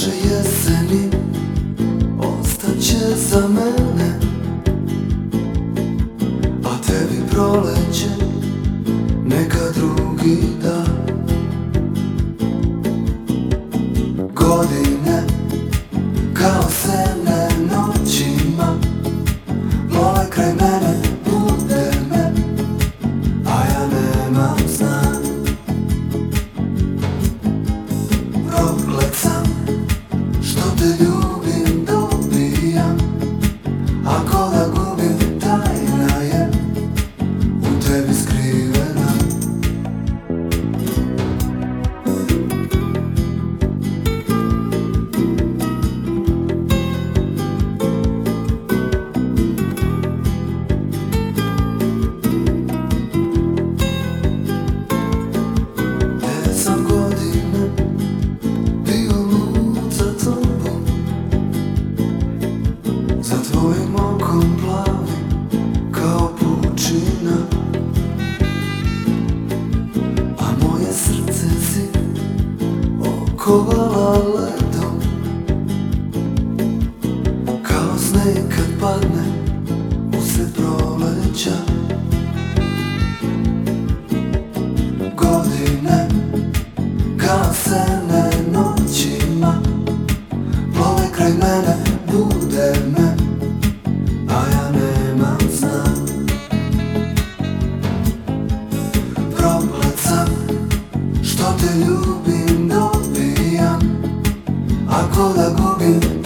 duže jeseni Ostaće za mene A tebi proleće Neka drugi dan. Godin kovala letom Kao sneg kad padne usred proleća. Godine kasene noćima Plove kraj mene, bude me A ja nemam zna Problem sam što te ljubim cola, go